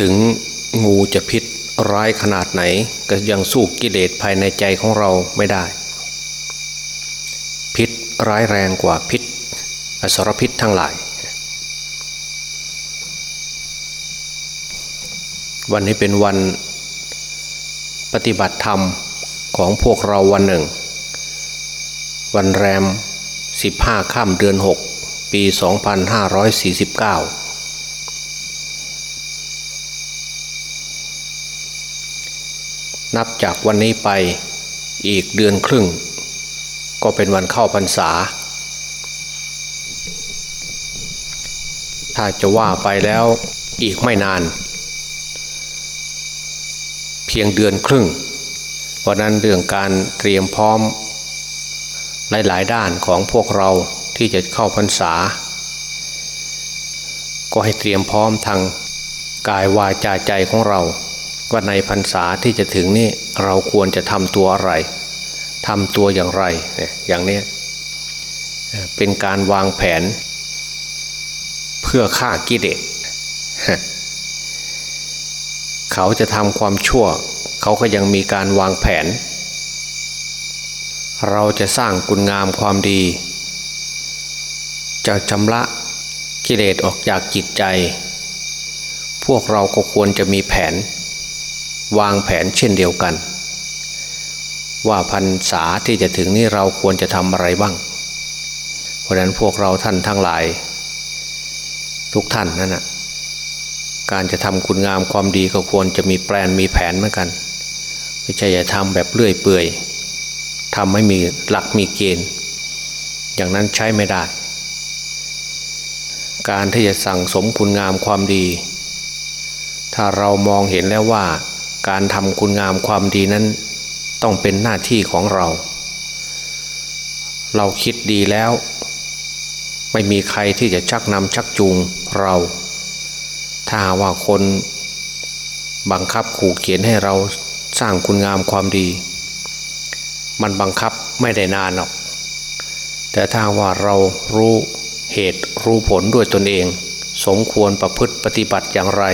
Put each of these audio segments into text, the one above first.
ถึงงูจะพิษร้ายขนาดไหน ก็ยังสู้กิเลสภายในใจของเราไม่ได้ พิษร้ายแรงกว่าพิษ อสรพิษทั้งหลาย วันนี้เป็นวันปฏิบัติธรรมของพวกเราวันหนึ่ง วันแรม 15ค่ำเดือน 6 ปี 2549 นับจากวันนี้ไปอีกเดือนครึ่ง ก็เป็นวันเข้าพรรษา ถ้าจะว่าไปแล้วอีกไม่นาน เพียงเดือนครึ่งเพราะนั้นเรื่องการเตรียมพร้อม หลาย ๆ ด้านของพวกเราที่จะเข้าพรรษา ก็ให้เตรียมพร้อมทางกายวาจาใจของเรา ว่าในพรรษาที่จะถึงนี่เราควรจะทำตัวอะไรทำตัวอย่างไรอย่างนี้เป็นการวางแผน เพื่อฆ่ากิเลสเขาจะทำความชั่ว เขาก็ยังมีการวางแผน เราจะสร้างคุณงามความดี จะชำระกิเลสออกจากจิตใจ พวกเราก็ควรจะมีแผน วางแผนเช่นเดียวกัน ว่าพรรษาที่จะถึงนี้เราควรจะทำอะไรบ้าง เพราะนั้นพวกเราท่านทั้งหลาย ทุกท่านนั่นนะการจะทำคุณงามความดีก็ควรจะมีแปลนมีแผนเหมือนกันไม่ใช่จะทำแบบเลื่อยเปื่อยทำไม่มีหลักมีเกณฑ์ อย่างนั้นใช้ไม่ได้ การที่จะสั่งสมคุณงามความดี ถ้าเรามองเห็นแล้วว่า การทำคุณงามความดีนั้น ต้องเป็นหน้าที่ของเรา เราคิดดีแล้ว ไม่มีใครที่จะชักนำชักจูงเรา ถ้าว่าคนบังคับขู่เขียนให้เราสร้างคุณงามความดี มันบังคับไม่ได้นานหรอก แต่ถ้าว่าเรารู้เหตุรู้ผลด้วยตนเอง สมควรประพฤติปฏิบัติอย่างไร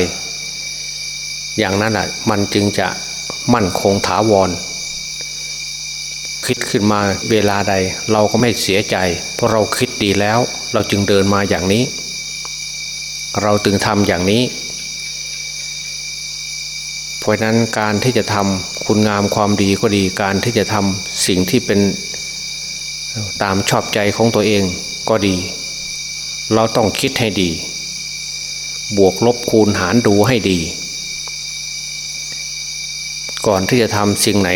อย่างนั้นอะมันจึงจะมั่นคงถาวร คิดขึ้นมาเวลาใด เราก็ไม่เสียใจ เพราะเราคิดดีแล้ว เราจึงเดินมาอย่างนี้ เราตึงทำอย่างนี้ เพราะนั้นการที่จะทำคุณงามความดีก็ดีการที่จะทำสิ่งที่เป็นตามชอบใจของตัวเองก็ดี เราต้องคิดให้ดี บวกลบคูณหารดูให้ดี ก่อนที่จะทำสิ่งไหน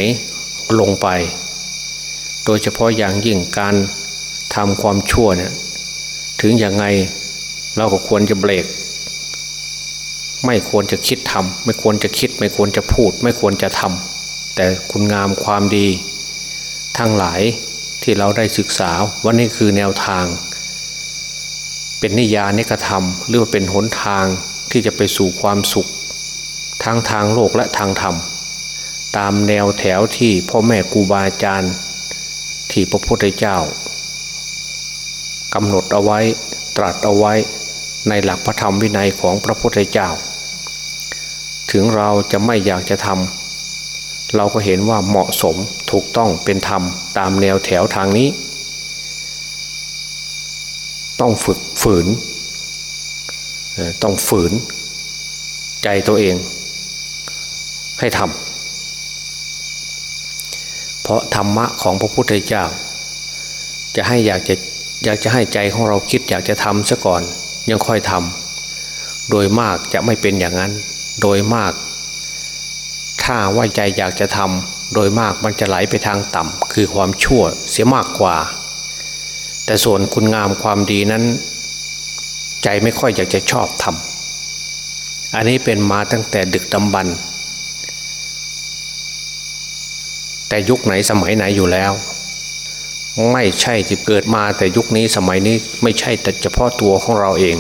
ลงไป โดยเฉพาะอย่างยิ่งการทำความชั่วเนี่ยถึงอย่างไงเราก็ควรจะเบรก ไม่ควรจะคิดทำไม่ควรจะคิด ไม่ควรจะพูด ไม่ควรจะทำแต่คุณงามความดี ทั้งหลายที่เราได้ศึกษาว่านี่คือแนวทาง เป็นนิยานิกระทำหรือว่าเป็นหนทางที่จะไปสู่ความสุข ทั้งทางโลกและทางธรรม ตามแนวแถวที่พ่อแม่ครูบาอาจารย์ที่พระพุทธเจ้ากำหนดเอาไว้ตรัสเอาไว้ในหลักพระธรรมวินัยของพระพุทธเจ้า ถึงเราจะไม่อยากจะทำเราก็เห็นว่าเหมาะสมถูกต้องเป็นธรรมตามแนวแถวทางนี้ ต้องฝึกฝืน ต้องฝืนใจตัวเองให้ทำ เพราะธรรมะของพระพุทธเจ้า จะให้อยากจะอยากจะให้ใจของเราคิดอยากจะทำซะก่อนยังค่อยทำโดยมากจะไม่เป็นอย่างนั้น โดยมาก ถ้าว่าใจอยากจะทำโดยมากมันจะไหลไปทางต่ำคือความชั่วเสียมากกว่า แต่ส่วนคุณงามความดีนั้น ใจไม่ค่อยอยากจะชอบทำอันนี้เป็นมาตั้งแต่ดึกดำบรรพ์ แต่ยุคไหนสมัยไหนอยู่แล้ว ไม่ใช่ที่เกิดมาแต่ยุคนี้สมัยนี้ไม่ใช่แต่เฉพาะตัวของเราเอง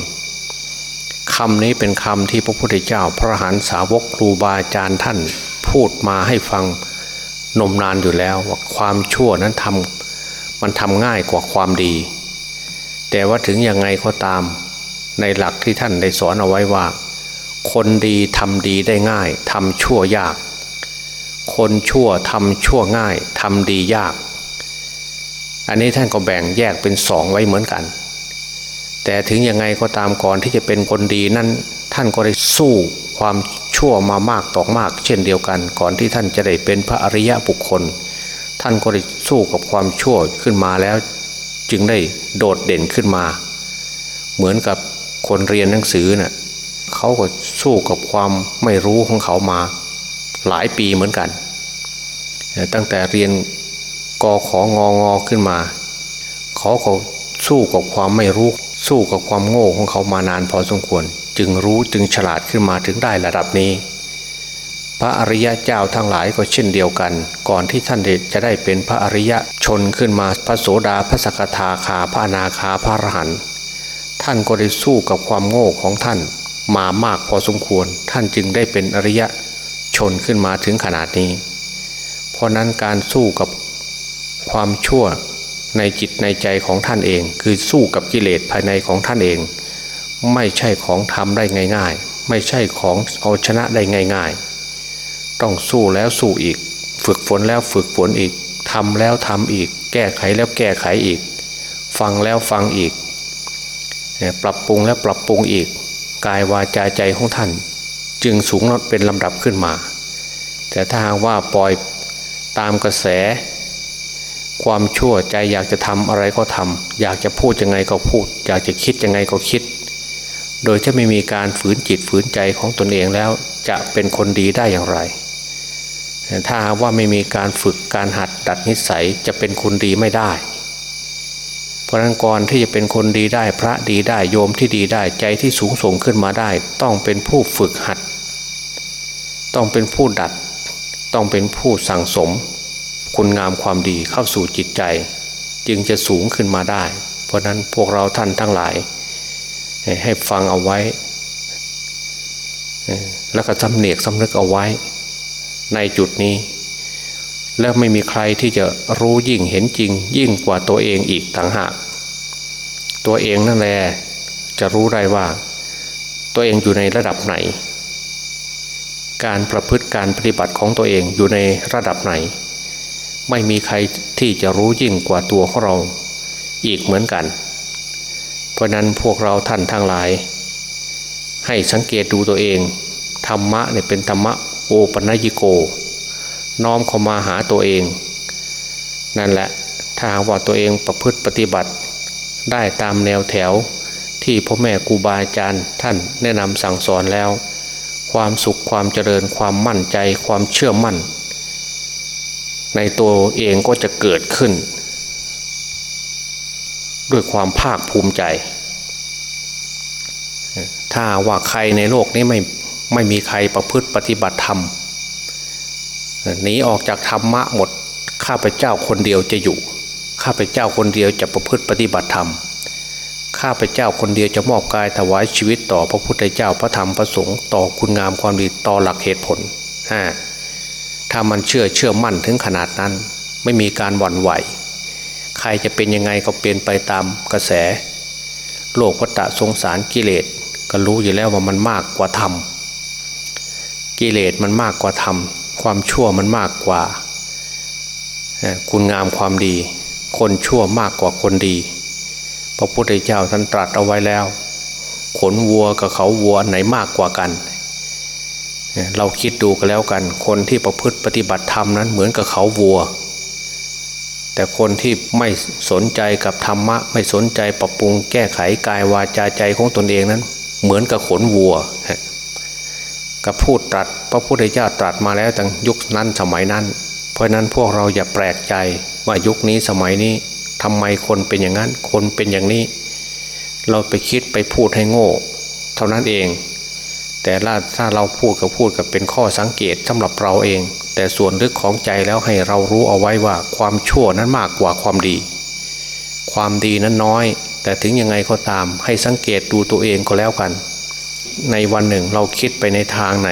คำนี้เป็นคำที่พระพุทธเจ้า พระหันสาวกครูบาอาจารย์ท่านพูดมาให้ฟังนมนานอยู่แล้วว่าความชั่วนั้นทำมันทำง่ายกว่าความดี แต่ว่าถึงยังไงก็ตามในหลักที่ท่านได้สอนเอาไว้ว่า คนดีทำดีได้ง่ายทำชั่วยาก คนชั่วทำชั่วง่ายทำดียาก อันนี้ท่านก็แบ่งแยกเป็นสองไว้เหมือนกัน แต่ถึงยังไงก็ตามก่อนที่จะเป็นคนดีนั้นท่านก็ได้สู้ความชั่วมามากต่อมาก เช่นเดียวกัน ก่อนที่ท่านจะได้เป็นพระอริยะบุคคล ท่านก็ได้สู้กับความชั่วขึ้นมาแล้ว จึงได้โดดเด่นขึ้นมา เหมือนกับคนเรียนหนังสือนะ่ะเขาก็สู้กับความไม่รู้ของเขามา หลายปีเหมือนกัน ตั้งแต่เรียนกอขององอขึ้นมาเขาก็สู้กับความไม่รู้ สู้กับความโง่ของเขามานานพอสมควร จึงรู้จึงฉลาดขึ้นมาถึงได้ระดับนี้ พระอริยะเจ้าทั้งหลายก็เช่นเดียวกัน ก่อนที่ท่านจะได้เป็นพระอริยะชนขึ้นมาพระโสดาพระสกทาคาพระนาคาพระอรหันต์ท่านก็ได้สู้กับความโง่ของท่านมามากพอสมควร ท่านจึงได้เป็นอริยะ ชนขึ้นมาถึงขนาดนี้ เพราะนั้นการสู้กับความชั่วในจิตในใจของท่านเอง คือสู้กับกิเลสภายในของท่านเอง ไม่ใช่ของทำได้ง่าย ๆ ไม่ใช่ของเอาชนะได้ง่าย ๆ ต้องสู้แล้วสู้อีก ฝึกฝนแล้วฝึกฝนอีกทำแล้วทำอีก แก้ไขแล้วแก้ไขอีก ฟังแล้วฟังอีก ปรับปรุงแล้วปรับปรุงอีก กายวาจาใจของท่าน จึงสูงเป็นลำดับขึ้นมา แต่ถ้าหากว่าปล่อยตามกระแส ความชั่วใจอยากจะทำอะไรก็ทำอยากจะพูดยังไงก็พูด อยากจะคิดยังไงก็คิด โดยที่ไม่มีการฝืนจิตฝืนใจของตนเองแล้วจะเป็นคนดีได้อย่างไรถ้าว่าไม่มีการฝึกการหัดดัดนิสัยจะเป็นคนดีไม่ได้ เพราะนั้นก่อนที่จะเป็นคนดีได้พระดีได้โยมที่ดีได้ใจที่สูงส่งขึ้นมาได้ ต้องเป็นผู้ฝึกหัด ต้องเป็นผู้ดัด ต้องเป็นผู้สั่งสม คุณงามความดีเข้าสู่จิตใจ จึงจะสูงขึ้นมาได้ เพราะนั้นพวกเราท่านทั้งหลาย ให้ฟังเอาไว้ แล้วก็สำเนียกสำนึกเอาไว้ ในจุดนี้ แล้วไม่มีใครที่จะรู้ยิ่งเห็นจริง ยิ่งกว่าตัวเองอีกต่างหาก ตัวเองนั่นแหละจะรู้ได้ว่า ตัวเองอยู่ในระดับไหน การประพฤติการปฏิบัติของตัวเองอยู่ในระดับไหน ไม่มีใครที่จะรู้ยิ่งกว่าตัวของเราอีกเหมือนกัน เพราะนั้นพวกเราท่านทั้งหลาย ให้สังเกตดูตัวเองธรรมะเนี่ยเป็นธรรมะโอปัญญิโก น้อมเข้ามาหาตัวเอง นั่นแหละถ้าหากว่าตัวเองประพฤติปฏิบัติ ได้ตามแนวแถวที่พ่อแม่ครูบาอาจารย์ท่านแนะนำสั่งสอนแล้ว ความสุขความเจริญความมั่นใจความเชื่อมั่น ในตัวเองก็จะเกิดขึ้น ด้วยความภาคภูมิใจ ถ้าว่าใครในโลกนี้ไม่ไม่มีใครประพฤติปฏิบัติธรรม หนีออกจากธรรมะหมดข้าพเจ้าคนเดียวจะอยู่ ข้าพเจ้าคนเดียวจะประพฤติปฏิบัติธรรม ข้าพเจ้าคนเดียวจะมอบกายถวายชีวิตต่อพระพุทธเจ้าพระธรรมพระสงฆ์ต่อคุณงามความดีต่อหลักเหตุผลถ้ามันเชื่อเชื่อมั่นถึงขนาดนั้น ไม่มีการหวั่นไหว ใครจะเป็นยังไงก็เป็นไปตามกระแส โลกวัฏสงสารกิเลสก็รู้อยู่แล้วว่ามันมากกว่าธรรมกิเลสมันมากกว่าธรรม ความชั่วมันมากกว่า คุณงามความดี คนชั่วมากกว่าคนดี พระพุทธเจ้าท่านตรัสเอาไว้แล้ว ขนวัวกับเขาวัวไหนมากกว่ากัน เราคิดดูกันแล้วกัน คนที่ประพฤติปฏิบัติธรรมนั้นเหมือนกับเขาวัว แต่คนที่ไม่สนใจกับธรรมะ ไม่สนใจปรับปรุงแก้ไขกายวาจาใจของตนเองนั้น เหมือนกับขนวัว กับพูดตรัส พระพุทธเจ้าตรัสมาแล้วตั้งยุคนั้นสมัยนั้น เพราะนั้นพวกเราอย่าแปลกใจว่ายุคนี้สมัยนี้ทำไมคนเป็นอย่างนั้น คนเป็นอย่างนี้ เราไปคิดไปพูดให้โง่ เท่านั้นเอง แต่ถ้าเราพูดก็พูดกับเป็นข้อสังเกตสำหรับเราเอง แต่ส่วนลึกของใจแล้วให้เรารู้เอาไว้ว่าความชั่วนั้นมากกว่าความดี ความดีนั้นน้อย แต่ถึงยังไงก็ตามให้สังเกตดูตัวเองก็แล้วกัน ในวันหนึ่งเราคิดไปในทางไหน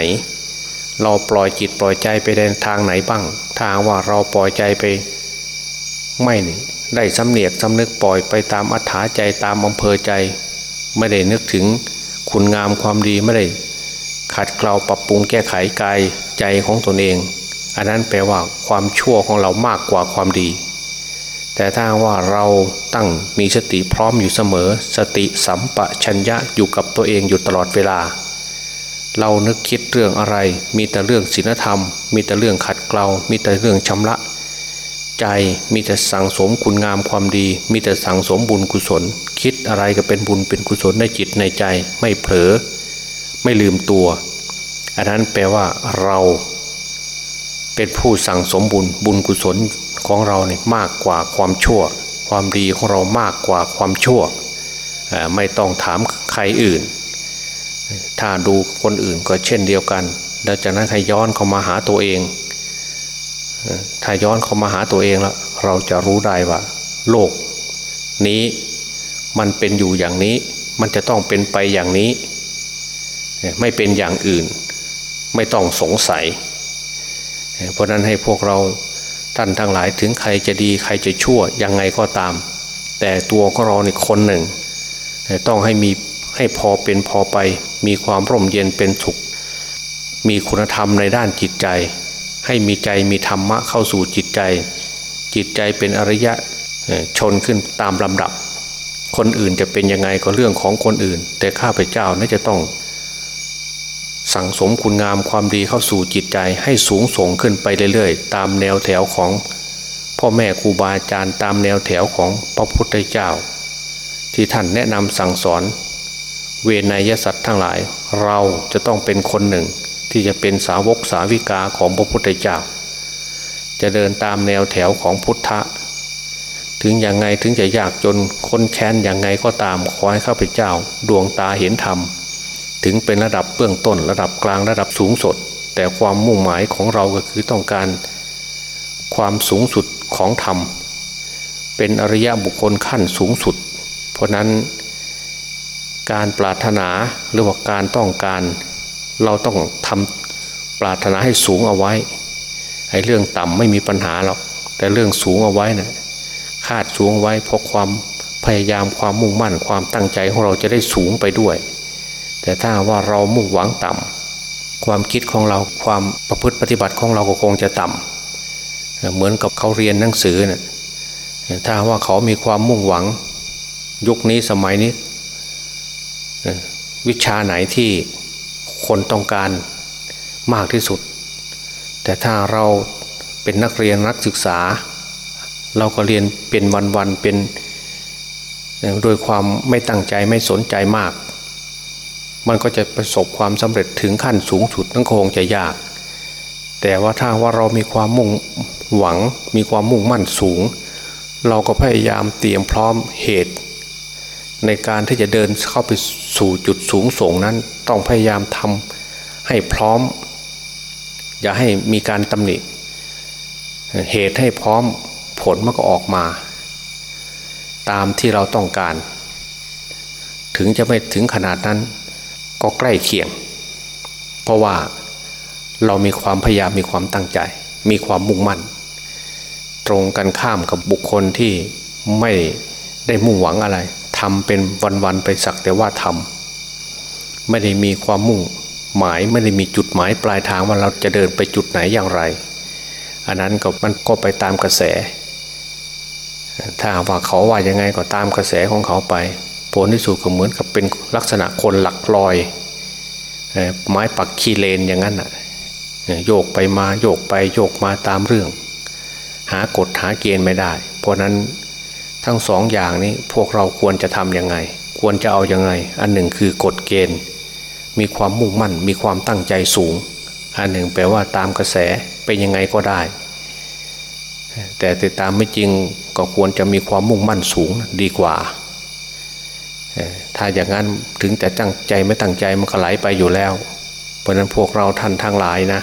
เราปล่อยจิตปล่อยใจไปในทางไหนบ้าง ทางว่าเราปล่อยใจไปไม่ได้สำเนียกสำนึกปล่อยไปตามอัธยาใจตามอำเภอใจ ไม่ได้นึกถึงคุณงามความดีไม่ได้ขัดเกลาปรับปรุงแก้ไขกายใจของตนเอง อันนั้นแปลว่าความชั่วของเรามากกว่าความดี แต่ถ้าว่าเราตั้งมีสติพร้อมอยู่เสมอ สติสัมปชัญญะอยู่กับตัวเองอยู่ตลอดเวลา เรานึกคิดเรื่องอะไร มีแต่เรื่องศีลธรรม มีแต่เรื่องขัดเกลา มีแต่เรื่องชำระ ใจมีแต่สั่งสมคุณงามความดี มีแต่สั่งสมบุญกุศล คิดอะไรก็เป็นบุญเป็นกุศลในจิตในใจ ไม่เผลอ ไม่ลืมตัว อันนั้นแปลว่าเรา เป็นผู้สั่งสมบุญบุญกุศล ของเราเนี่ยมากกว่าความชั่ว ความดีของเรามากกว่าความชั่ว ไม่ต้องถามใครอื่น ถ้าดูคนอื่นก็เช่นเดียวกัน แล้วจากนั้นให้ย้อนเข้ามาหาตัวเอง ถ้าย้อนเข้ามาหาตัวเองแล้ว เราจะรู้ได้ว่า โลก นี้มันเป็นอยู่อย่างนี้ มันจะต้องเป็นไปอย่างนี้ ไม่เป็นอย่างอื่น ไม่ต้องสงสัย เพราะนั้นให้พวกเรา ท่านทั้งหลายถึงใครจะดีใครจะชั่วยังไงก็ตาม แต่ตัวของเราในคนหนึ่ง ต้องให้มีให้พอเป็นพอไป มีความร่มเย็นเป็นสุข มีคุณธรรมในด้านจิตใจ ให้มีใจมีธรรมะเข้าสู่จิตใจ จิตใจเป็นอริยะชนขึ้นตามลำดับ คนอื่นจะเป็นยังไงก็เรื่องของคนอื่น แต่ข้าพเจ้าน่าจะต้อง สั่งสมคุณงามความดีเข้าสู่จิตใจให้สูงส่งขึ้นไปเรื่อยๆ ตามแนวแถวของพ่อแม่ครูบาอาจารย์ตามแนวแถวของพระพุทธเจ้า ที่ท่านแนะนำสั่งสอน เวนยสัตว์ทั้งหลาย เราจะต้องเป็นคนหนึ่ง ที่จะเป็นสาวกสาวิกาของพระพุทธเจ้า จะเดินตามแนวแถวของพุทธะถึงอย่างไงถึงจะยากจนคนแค้นอย่างไงก็ตามขอให้ข้าพเจ้า ดวงตาเห็นธรรม ถึงเป็นระดับเบื้องต้นระดับกลางระดับสูงสุดแต่ความมุ่งหมายของเราก็คือต้องการความสูงสุดของธรรม เป็นอริยบุคคลขั้นสูงสุด เพราะนั้นการปรารถนาหรือว่าการต้องการ เราต้องทำปรารถนาให้สูงเอาไว้ไอ้เรื่องต่ำไม่มีปัญหาหรอกแต่เรื่องสูงเอาไว้นะ่ะคาดสูงไว้เพราะความพยายามความมุ่งมั่นความตั้งใจของเราจะได้สูงไปด้วย แต่ถ้าว่าเรามุ่งหวังต่ำความคิดของเราความประพฤติปฏิบัติของเราก็คงจะต่ำเหมือนกับเขาเรียนหนังสือเนะ่ยถ้าว่าเขามีความมุ่งหวัง ยุคนี้สมัยนี้ วิชาไหนที่คนต้องการมากที่สุด แต่ถ้าเราเป็นนักเรียนนักศึกษา เราก็เรียนเป็นวันๆเป็นโดยความไม่ตั้งใจไม่สนใจมาก มันก็จะประสบความสำเร็จถึงขั้นสูงสุดนั่นคงจะยาก แต่ว่าถ้าว่าเรามีความมุ่งหวังมีความมุ่งมั่นสูง เราก็พยายามเตรียมพร้อมเหตุ ในการที่จะเดินเข้าไปสู่จุดสูงส่งนั้น ต้องพยายามทำให้พร้อม อย่าให้มีการตำหนิ เหตุให้พร้อมผลมันก็ออกมา ตามที่เราต้องการ ถึงจะไม่ถึงขนาดนั้น ก็ใกล้เคียง เพราะว่าเรามีความพยายามมีความตั้งใจ มีความมุ่งมั่น ตรงกันข้ามกับบุคคลที่ไม่ได้มุ่งหวังอะไรทำเป็นวันๆไปสักแต่ว่าทำไม่ได้มีความมุ่งหมายไม่ได้มีจุดหมายปลายทางว่าเราจะเดินไปจุดไหนอย่างไร อันนั้นก็มันก็ไปตามกระแส ถ้าว่าเขาว่ายังไงก็ตามกระแสของเขาไป ผลที่สุดก็เหมือนกับเป็นลักษณะคนหลักลอย ไม้ปักคีเลนอย่างนั้นอะโยกไปมาโยกไปโยกมาตามเรื่อง หากฎหาเกณฑ์ไม่ได้ เพราะนั้นทั้งสองอย่างนี้พวกเราควรจะทำยังไง ควรจะเอาอยัางไง อันหนึ่งคือกฎเกณฑ์ มีความมุ่งมั่น มีความตั้งใจสูง อันหนึ่งแปลว่าตามกระแสเป็นยังไงก็ได้ แต่ติดตามไม่จริงก็ควรจะมีความมุ่งมั่นสูงดีกว่า ถ้าอย่างนั้นถึงแต่ตั้งใจไม่ตั้งใจมันก็ไหลไปอยู่แล้ว เพราะนั้นพวกเราท่านทั้งหลายนะ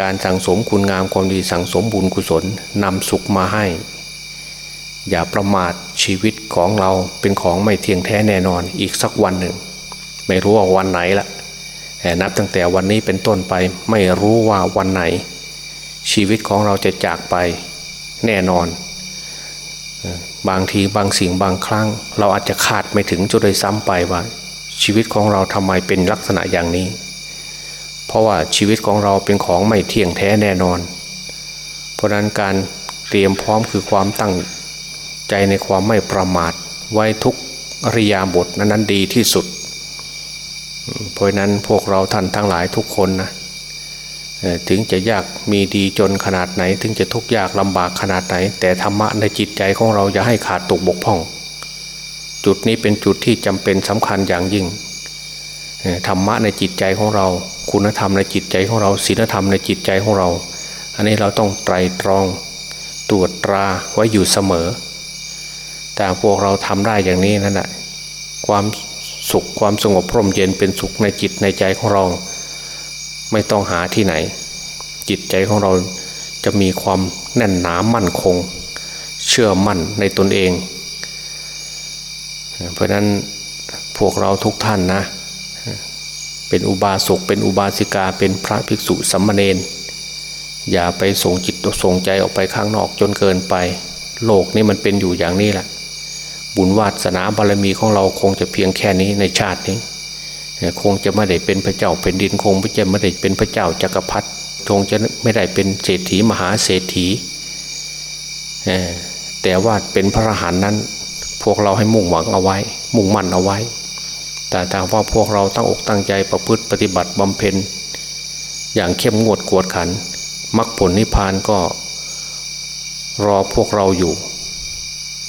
การสั่งสมคุณงามความดีสั่งสมบุญกุศลนำสุขมาให้ อย่าประมาทชีวิตของเราเป็นของไม่เที่ยงแท้แน่นอนอีกสักวันหนึ่ง ไม่รู้ว่าวันไหนละนับตั้งแต่วันนี้เป็นต้นไปไม่รู้ว่าวันไหน ชีวิตของเราจะจากไปแน่นอน บางทีบางสิ่งบางครั้ง เราอาจจะคาดไม่ถึงจุดใดซ้ำไปว่า ชีวิตของเราทำไมเป็นลักษณะอย่างนี้ เพราะว่าชีวิตของเราเป็นของไม่เที่ยงแท้แน่นอน เพราะนั้นการเตรียมพร้อมคือความตั้งใจในความไม่ประมาท ไว้ทุกอริยาบทนั้นนั้นดีที่สุด เพราะนั้นพวกเราท่านทั้งหลายทุกคนนะ ถึงจะยากมีดีจนขนาดไหน ถึงจะทุกข์ยากลำบากขนาดไหน แต่ธรรมะในจิตใจของเราอย่าให้ขาดตกบกพร่อง จุดนี้เป็นจุดที่จำเป็นสำคัญอย่างยิ่งธรรมะในจิตใจของเรา คุณธรรมในจิตใจของเราศีลธรรมในจิตใจของเรา อันนี้เราต้องไตรตรอง ตรวจตราไว้อยู่เสมอ แต่พวกเราทำได้อย่างนี้นั่นแหละความสุขความสงบพร่มเย็นเป็นสุขในจิตในใจของเรา ไม่ต้องหาที่ไหน จิตใจของเราจะมีความแน่นหนามั่นคง เชื่อมั่นในตนเอง เพราะนั้นพวกเราทุกท่านนะ เป็นอุบาสกเป็นอุบาสิกาเป็นพระภิกษุสัมมาเนนอย่าไปส่งจิตส่งใจออกไปข้างนอกจนเกินไป โลกนี้มันเป็นอยู่อย่างนี้แหละ บุญวาสนาบารมีของเราคงจะเพียงแค่นี้ในชาตินี้ คงจะไม่ได้เป็นพระเจ้าเป็นดินคงจะไม่ได้เป็นพระเจ้าจักรพรรดิคงจะไม่ได้เป็นเศรษฐีมหาเศรษฐีแต่ว่าเป็นพระอรหันต์นั้น พวกเราให้มุ่งหวังเอาไว้ มุ่งมั่นเอาไว้ แต่ถ้าว่าพวกเราตั้งอกตั้งใจประพฤติปฏิบัติบำเพ็ญอย่างเข้มงวดกวดขันมรรคผลนิพพานก็รอพวกเราอยู่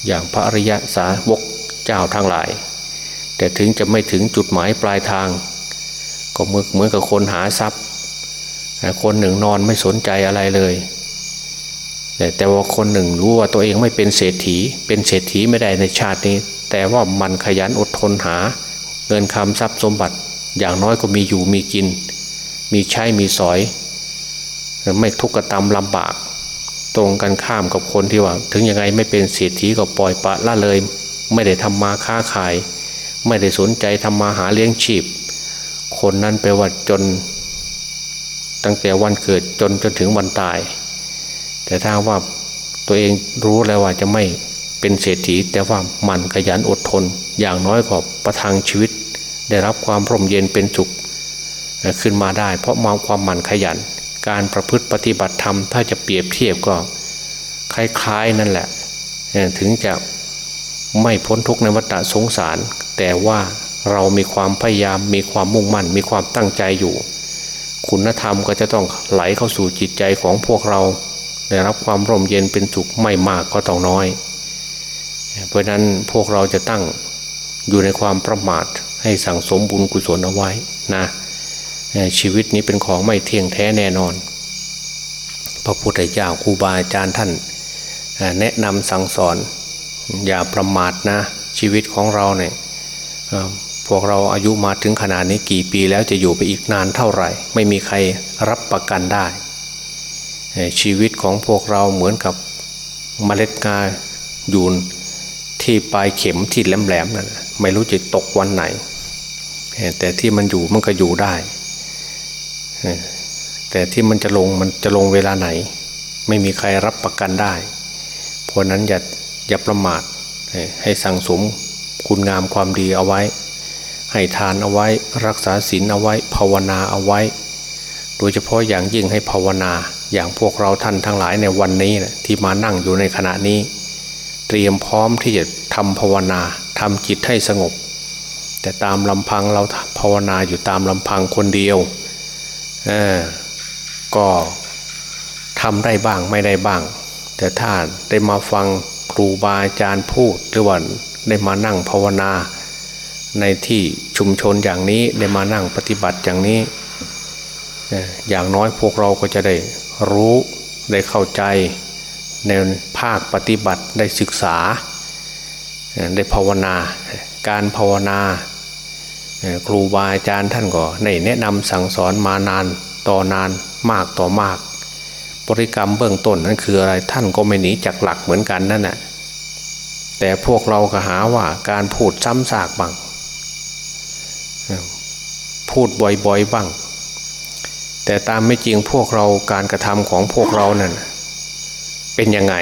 อย่างพระอริยสาวกเจ้าทั้งหลาย แต่ถึงจะไม่ถึงจุดหมายปลายทาง ก็เหมือนกับคนหาทรัพย์ คนหนึ่งนอนไม่สนใจอะไรเลยแต่แต่ว่าคนหนึ่งรู้ว่าตัวเองไม่เป็นเศรษฐี เป็นเศรษฐีไม่ได้ในชาตินี้ แต่ว่ามันขยันอดทนหา เงินคำทรัพย์สมบัติ อย่างน้อยก็มีอยู่มีกิน มีใช้มีสอย ไม่ทุกข์กระตำลำบาก ตรงกันข้ามกับคนที่ว่า ถึงยังไงไม่เป็นเศรษฐีก็ปล่อยปะละเลย ไม่ได้ทำมาค้าขาย ไม่ได้สนใจทำมาหาเลี้ยงชีพ คนนั้นไปว่าจน ตั้งแต่วันเกิดจนจนถึงวันตาย แต่ถ้าว่าตัวเองรู้แล้วว่าจะไม่เป็นเศรษฐี แต่ว่ามันขยันอดทน อย่างน้อยก็ประทังชีวิต ได้รับความร่มเย็นเป็นสุขขึ้นมาได้ เพราะมาความหมั่นขยัน การประพฤติปฏิบัติธรรมถ้าจะเปรียบเทียบก็คล้ายๆนั่นแหละ ถึงจะไม่พ้นทุกข์ในวัฏสงสาร แต่ว่าเรามีความพยายามมีความมุ่งมั่น มีความตั้งใจอยู่ คุณธรรมก็จะต้องไหลเข้าสู่จิตใจของพวกเราได้รับความร่มเย็นเป็นสุขไม่มากก็ต้องน้อย เพราะนั้นพวกเราจะตั้งอยู่ในความประมาทให้สั่งสมบุญกุศลเอาไว้นะชีวิตนี้เป็นของไม่เที่ยงแท้แน่นอน พระพุทธเจ้าครูบาอาจารย์ท่าน แนะนำสั่งสอนอย่าประมาทนะชีวิตของเราเนี่ย พวกเราอายุมาถึงขนาดนี้กี่ปีแล้วจะอยู่ไปอีกนานเท่าไหร่ ไม่มีใครรับประกันได้ ชีวิตของพวกเราเหมือนกับเมล็ดกาอยู่ที่ปลายเข็มที่แหลมๆนั่นไม่รู้จะตกวันไหน แต่ที่มันอยู่มันก็อยู่ได้ แต่ที่มันจะลงมันจะลงเวลาไหน ไม่มีใครรับประกันได้ เพราะนั้นอย่าอย่าประมาทให้สั่งสม คุณงามความดีเอาไว้ ให้ทานเอาไว้ รักษาศีลเอาไว้ ภาวนาเอาไว้ โดยเฉพาะอย่างยิ่งให้ภาวนาอย่างพวกเราท่านทั้งหลายในวันนี้นะที่มานั่งอยู่ในขณะนี้ เตรียมพร้อมที่จะทำภาวนาทำจิตให้สงบ แต่ตามลำพังเราภาวนาอยู่ตามลำพังคนเดียวก็ทำได้บ้างไม่ได้บ้าง แต่ถ้าได้มาฟังครูบาอาจารย์พูดหรือว่า ได้มานั่งภาวนา ในที่ชุมชนอย่างนี้ได้มานั่งปฏิบัติอย่างนี้ อย่างน้อยพวกเราก็จะได้รู้ได้เข้าใจในภาคปฏิบัติได้ศึกษา ได้ภาวนาการภาวนาครูบาอาจารย์ท่านก็ในแนะนำสั่งสอนมานานต่อนานมากต่อมากบริกรรมเบื้องต้นนั้นคืออะไรท่านก็ไม่หนีจากหลักเหมือนกันนั่นแหละ แต่พวกเราก็หาว่าการพูดซ้ำซากบ้างพูดบ่อยๆบ้าง แต่ตามไม่จริงพวกเราการกระทำของพวกเรานั่นเป็นยังไง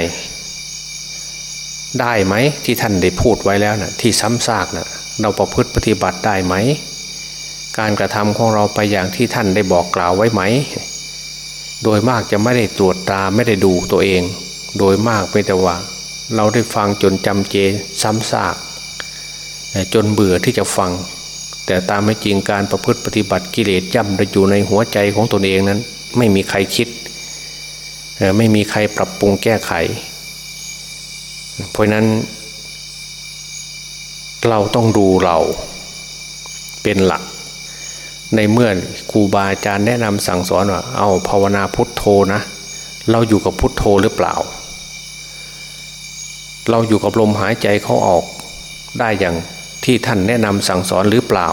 ได้ไหมที่ท่านได้พูดไว้แล้วนะ่ะที่ซ้ำซากนะ่ะเราประพฤติปฏิบัติได้ไหม การกระทำของเราไปอย่างที่ท่านได้บอกกล่าวไว้ไหม โดยมากจะไม่ได้ตรวจตาไม่ได้ดูตัวเอง โดยมากไม่แต่ว่า เราได้ฟังจนจำเจซ้ำซากจนเบื่อที่จะฟัง แต่ตามไม่จริงการประพฤติปฏิบัติกิเลสย่ำอยู่ในหัวใจของตนเองนั้น ไม่มีใครคิด ไม่มีใครปรับปรุงแก้ไข เพราะนั้น เราต้องดูเราเป็นหลัก ในเมื่อครูบาอาจารย์แนะนำสั่งสอนว่าเอาภาวนาพุทโธนะ เราอยู่กับพุทโธหรือเปล่า เราอยู่กับลมหายใจเขาออกได้อย่างที่ท่านแนะนำสั่งสอนหรือเปล่า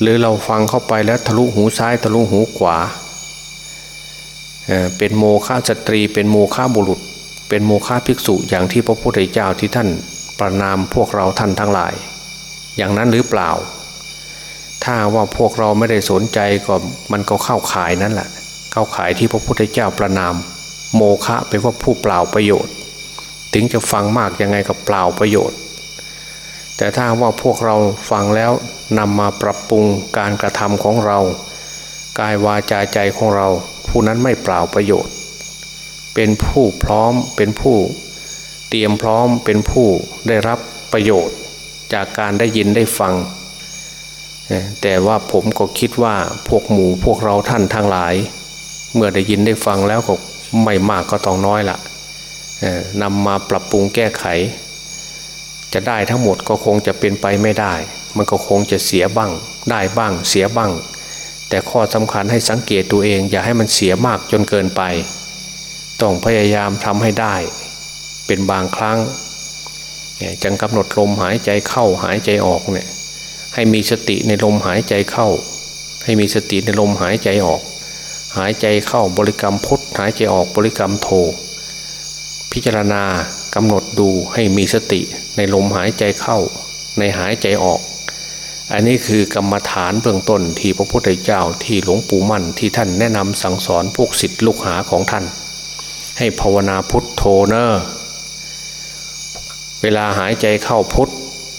หรือเราฟังเข้าไปแล้วทะลุหูซ้ายทะลุหูขวาเป็นโมฆะสตรีเป็นโมฆะบุรุษ เป็นโมฆะภิกษุอย่างที่พระพุทธเจ้าที่ท่านประนามพวกเราท่านทั้งหลาย อย่างนั้นหรือเปล่า ถ้าว่าพวกเราไม่ได้สนใจก็มันก็เข้าขายนั่นแหละเข้าขายที่พระพุทธเจ้าประนาม โมฆะเป็นว่าผู้เปล่าประโยชน์ ถึงจะฟังมากยังไงก็เปล่าประโยชน์ แต่ถ้าว่าพวกเราฟังแล้วนำมาปรับปรุงการกระทำของเรา กายวาจาใจของเรา ผู้นั้นไม่เปล่าประโยชน์ เป็นผู้พร้อมเป็นผู้ เตรียมพร้อมเป็นผู้ได้รับประโยชน์ จากการได้ยินได้ฟัง แต่ว่าผมก็คิดว่าพวกหมู่พวกเราท่านทั้งหลาย เมื่อได้ยินได้ฟังแล้วก็ไม่มากก็ต้องน้อยละ นำมาปรับปรุงแก้ไข จะได้ทั้งหมดก็คงจะเป็นไปไม่ได้ มันก็คงจะเสียบ้าง ได้บ้างเสียบ้าง แต่ข้อสำคัญให้สังเกตตัวเอง อย่าให้มันเสียมากจนเกินไป ต้องพยายามทำให้ได้ เป็นบางครั้งจังกำหนดลมหายใจเข้าหายใจออกเนี่ยให้มีสติในลมหายใจเข้า ให้มีสติในลมหายใจออก หายใจเข้าบริกรรมพุทหายใจออกบริกรรมโท พิจารณากำหนดดูให้มีสติในลมหายใจเข้าในหายใจออก อันนี้คือกรรมฐานเบื้องต้นที่พระพุทธเจ้าที่หลวงปู่มั่นที่ท่านแนะนำสั่งสอนพวกศิษย์ลูกหาของท่าน ให้ภาวนาพุทโธเนอเวลาหายใจเข้าพุท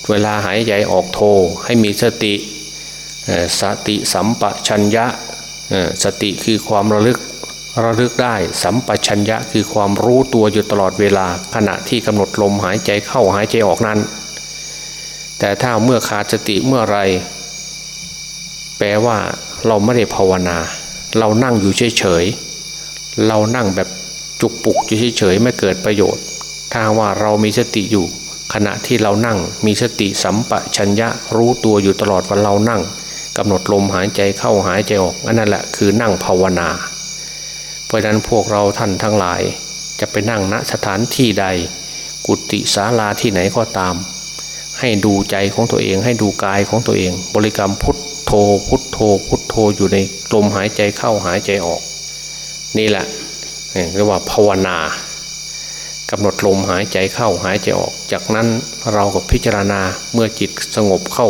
เวลาหายใจออกโทให้มีสติสติสัมปชัญญะสติคือความระลึก ระลึกได้สัมปชัญญะคือความรู้ตัวอยู่ตลอดเวลาขณะที่กำหนดลมหายใจเข้าหายใจออกนั้น แต่ถ้าเมื่อขาดสติเมื่อไร แปลว่าเราไม่ได้ภาวนา เรานั่งอยู่เฉยๆเรานั่งแบบจุกปุกอยู่เฉยๆไม่เกิดประโยชน์ ถ้าว่าเรามีสติอยู่ ขณะที่เรานั่งมีสติสัมปชัญญะรู้ตัวอยู่ตลอดวันเรานั่งกำหนดลมหายใจเข้าหายใจออกอันนั่นแหละคือนั่งภาวนา เพราะฉะนั้นพวกเราท่านทั้งหลาย จะไปนั่งณสถานที่ใด กุฏิศาลาที่ไหนก็ตาม ให้ดูใจของตัวเอง ให้ดูกายของตัวเอง บริกรรมพุทโธพุทโธ พุทโธอยู่ในลมหายใจเข้าหายใจออก นี่แหละเรียกว่าภาวนากำหนดลมหายใจเข้าหายใจออก จากนั้นเราก็พิจารณาเมื่อจิตสงบเข้า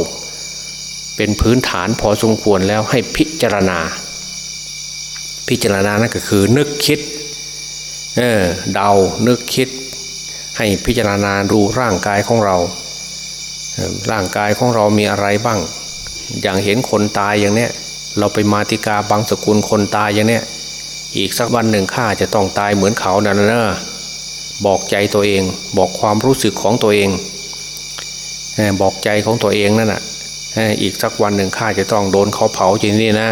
เป็นพื้นฐานพอสมควรแล้วให้พิจารณา พิจารณานั่นก็คือนึกคิดเออเดานึกคิด ให้พิจารณาดูร่างกายของเรา ร่างกายของเรามีอะไรบ้าง อย่างเห็นคนตายอย่างเนี้ยเราไปมาติกาบางสกุลคนตายอย่างเนี้ยอีกสักวันหนึ่งข้าจะต้องตายเหมือนเขานั่นนะบอกใจตัวเอง บอกความรู้สึกของตัวเองบอกใจของตัวเองนั่นน่ะอีกสักวันหนึ่งข้าจะต้องโดนเขาเผาจริงนี่นะ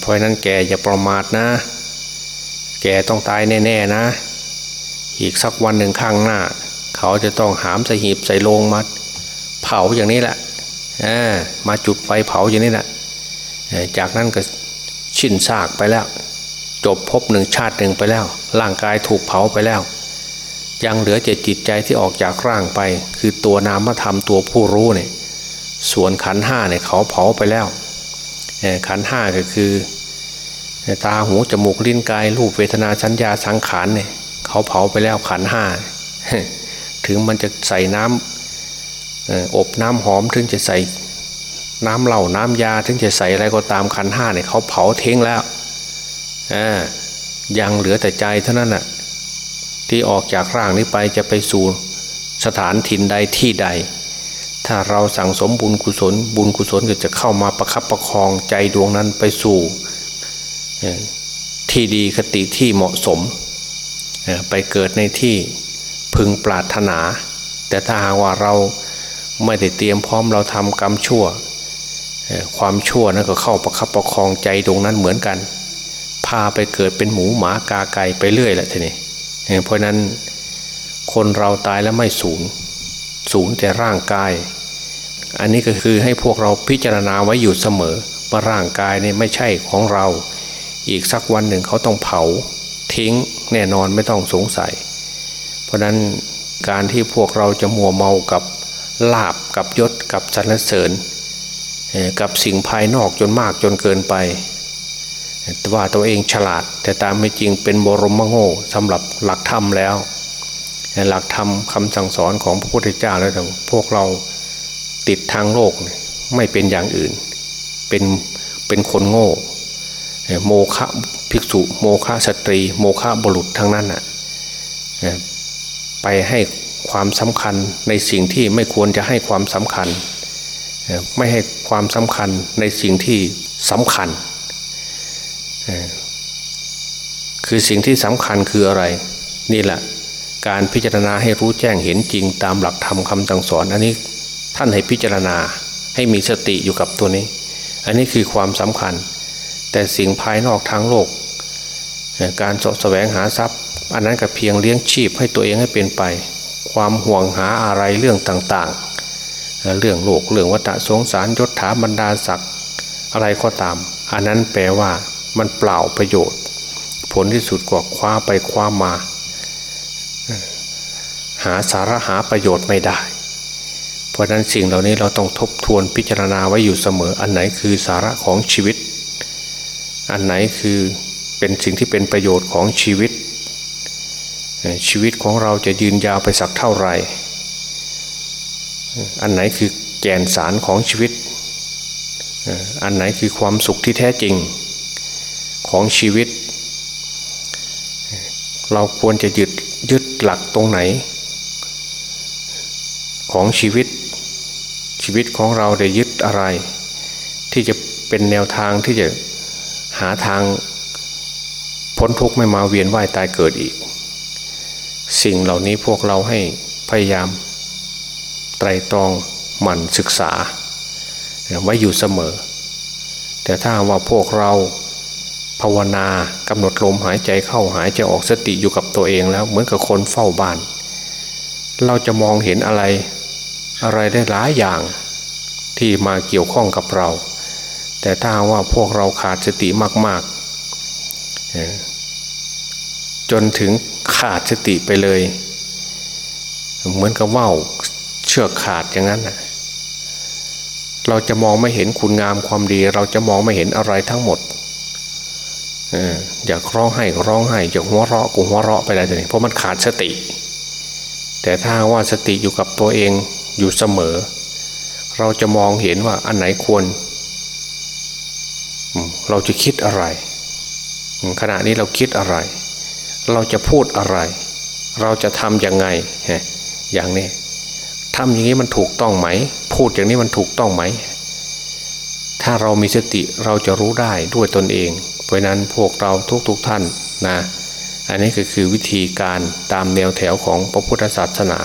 เพราะนั้นแกอย่าประมาทนะ แกต้องตายแน่ๆนะ อีกสักวันหนึ่งข้างหน้า เขาจะต้องหามใส่หีบใส่โลงมาเผาอย่างนี้แหละมาจุดไฟเผาอย่างนี้แหละจากนั้นก็ชิ้นซากไปแล้ว จบพบหนึ่งชาติหนึ่งไปแล้ว ร่างกายถูกเผาไปแล้ว ยังเหลือเจตจิตใจที่ออกจากร่างไป คือตัวนามธรรมตัวผู้รู้เนี่ยส่วนขันห้าเนี่ยเขาเผาไปแล้ว ขันห้าก็คือ ตาหูจมูกลิ้นกายรูปเวทนาสัญญาสังขารเนี่ยเขาเผาไปแล้วขันห้าถึงมันจะใส่น้ำอบน้ำหอมถึงจะใส่น้ำเหล้าน้ำยาถึงจะใส่อะไรก็ตามขันห้าเนี่ยเขาเผาทิ้งแล้วยังเหลือแต่ใจเท่านั้นน่ะที่ออกจากร่างนี้ไปจะไปสู่สถานถิ่นใดที่ใด ถ้าเราสั่งสมบุญกุศล บุญกุศลก็จะเข้ามาประคับประคองใจดวงนั้นไปสู่ที่ดีคติที่เหมาะสม ไปเกิดในที่พึงปรารถนา แต่ถ้าหากว่าเราไม่ได้เตรียมพร้อมเราทำกรรมชั่ว ความชั่วนั้นก็เข้าประคับประคองใจดวงนั้นเหมือนกัน พาไปเกิดเป็นหมูหมากาไก่ไปเรื่อยแหละทีนี้เพราะนั้นคนเราตายแล้วไม่สูญสูญแต่ร่างกาย อันนี้ก็คือให้พวกเราพิจารณาไว้อยู่เสมอว่าร่างกายนี่ไม่ใช่ของเรา อีกสักวันหนึ่งเขาต้องเผาทิ้งแน่นอนไม่ต้องสงสัย เพราะนั้นการที่พวกเราจะมัวเมากับลาบกับยศกับสรรเสริญ กับสิ่งภายนอกจนมากจนเกินไปแต่ว่าตัวเองฉลาด แต่ตามไม่จริงเป็นบรมโง่สำหรับหลักธรรมแล้ว หลักธรรมคำสั่งสอนของพระพุทธเจ้าแล้วพวกเรา ติดทางโลกไม่เป็นอย่างอื่น เป็นเป็นคนโง่โมฆะภิกษุ โมฆะสตรี โมฆะบุรุษทั้งนั้นอะไปให้ความสำคัญในสิ่งที่ไม่ควรจะให้ความสำคัญ ไม่ให้ความสำคัญในสิ่งที่สำคัญ คือสิ่งที่สำคัญคืออะไร นี่แหละ การพิจารณาให้รู้แจ้งเห็นจริงตามหลักธรรมคำสั่งสอนอันนี้ ท่านให้พิจารณาให้มีสติอยู่กับตัวนี้ อันนี้คือความสำคัญ แต่สิ่งภายนอกทางโลก การสแสวงหาทรัพย์ อันนั้นก็เพียงเลี้ยงชีพให้ตัวเองให้เป็นไป ความห่วงหาอะไรเรื่องต่างๆ เรื่องโลกเรื่องวัฏสงสารยศถาบรรดาศักดิ์อะไรก็ตาม อันนั้นแปลว่ามันเปล่าประโยชน์ ผลที่สุดกว่าคว้าไปคว้ามา หาสาระหาประโยชน์ไม่ได้ เพราะนั้นสิ่งเหล่านี้เราต้องทบทวนพิจารณาไว้อยู่เสมอ อันไหนคือสาระของชีวิต อันไหนคือเป็นสิ่งที่เป็นประโยชน์ของชีวิต ชีวิตของเราจะยืนยาวไปสักเท่าไหร่ อันไหนคือแกนสารของชีวิต อันไหนคือความสุขที่แท้จริงของชีวิต เราควรจะยึดยึดหลักตรงไหน ของชีวิต ชีวิตของเราได้ยึดอะไร ที่จะเป็นแนวทางที่จะหาทางพ้นทุกข์ไม่มาเวียนว่ายตายเกิดอีก สิ่งเหล่านี้พวกเราให้พยายาม ไตรตรองหมั่นศึกษา ไว้อยู่เสมอ แต่ถ้าว่าพวกเราภาวนากำหนดลมหายใจเข้าหายใจออกสติอยู่กับตัวเองแล้วเหมือนกับคนเฝ้าบ้าน เราจะมองเห็นอะไร อะไรได้หลายอย่างที่มาเกี่ยวข้องกับเรา แต่ถ้าว่าพวกเราขาดสติมากๆ จนถึงขาดสติไปเลย เหมือนกับว่าวเชือกขาดอย่างนั้นเราจะมองไม่เห็นคุณงามความดี เราจะมองไม่เห็นอะไรทั้งหมดอยากร้องไห้ร้องไห้อยากหัวเราะก็หัวเราะไปได้เลยเพราะมันขาดสติ แต่ถ้าว่าสติอยู่กับตัวเอง อยู่เสมอ เราจะมองเห็นว่าอันไหนควร เราจะคิดอะไร ขณะนี้เราคิดอะไร เราจะพูดอะไร เราจะทำยังไงอย่างนี้ทำอย่างนี้มันถูกต้องไหม พูดอย่างนี้มันถูกต้องไหม ถ้าเรามีสติเราจะรู้ได้ด้วยตนเอง เพราะนั้นพวกเราทุกๆทท่านนะ อันนี้ก็คือวิธีการตามแนวแถวของพระพุทธศาสนา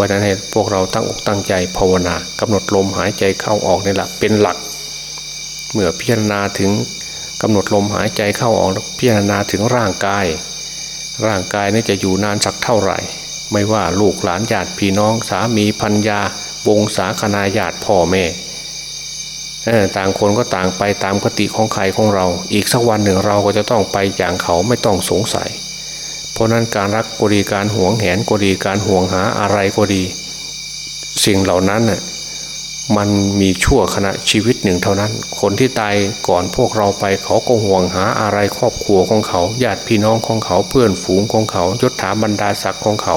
ราะนั้นให้พวกเราตั้งอกตั้งใจภาวนากำหนดลมหายใจเข้าออกในหลักเป็นหลัก เมื่อพิจารณาถึงกำหนดลมหายใจเข้าออกพิจารณาถึงร่างกาย ร่างกายนี้จะอยู่นานสักเท่าไหร่ ไม่ว่าลูกหลานญาติพี่น้องสามีพันยาวงศาคณาญาติพ่อแม่ต่างคนก็ต่างไปตามกติของใครของเรา อีกสักวันหนึ่งเราก็จะต้องไปอย่างเขาไม่ต้องสงสัย ราะนั้นการรักก็ดีการห่วงแหนก็ดีการห่วงหาอะไรก็ดี สิ่งเหล่านั้นน่ะมันมีชั่วขณะชีวิตหนึ่งเท่านั้น คนที่ตายก่อนพวกเราไปเขาก็ห่วงหาอะไรครอบครัวของเขาญาติพี่น้องของเขาเพื่อนฝูงของเขายศถาบรรดาศักดิ์ของเขา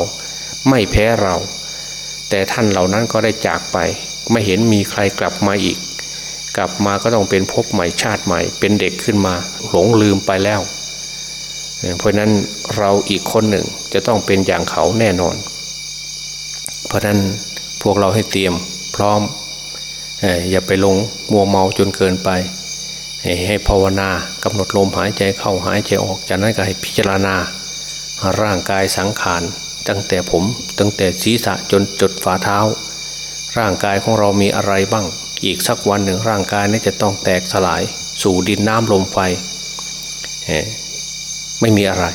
ไม่แพ้เรา แต่ท่านเหล่านั้นก็ได้จากไป ไม่เห็นมีใครกลับมาอีก กลับมาก็ต้องเป็นภพใหม่ชาติใหม่ เป็นเด็กขึ้นมา หลงลืมไปแล้ว เพราะนั้นเราอีกคนหนึ่งจะต้องเป็นอย่างเขาแน่นอน เพราะนั้นพวกเราให้เตรียมพร้อมอย่าไปลงมัวเมาจนเกินไป ให้ภาวนากำหนดลมหายใจเข้าหายใจออก จากนั้นก็ให้พิจารณาร่างกายสังขารตั้งแต่ผมตั้งแต่ศีรษะจนจุดฝ่าเท้า ร่างกายของเรามีอะไรบ้าง อีกสักวันหนึ่งร่างกายนี้จะต้องแตกสลาย สู่ดินน้ำลมไฟ ไม่มีอะไร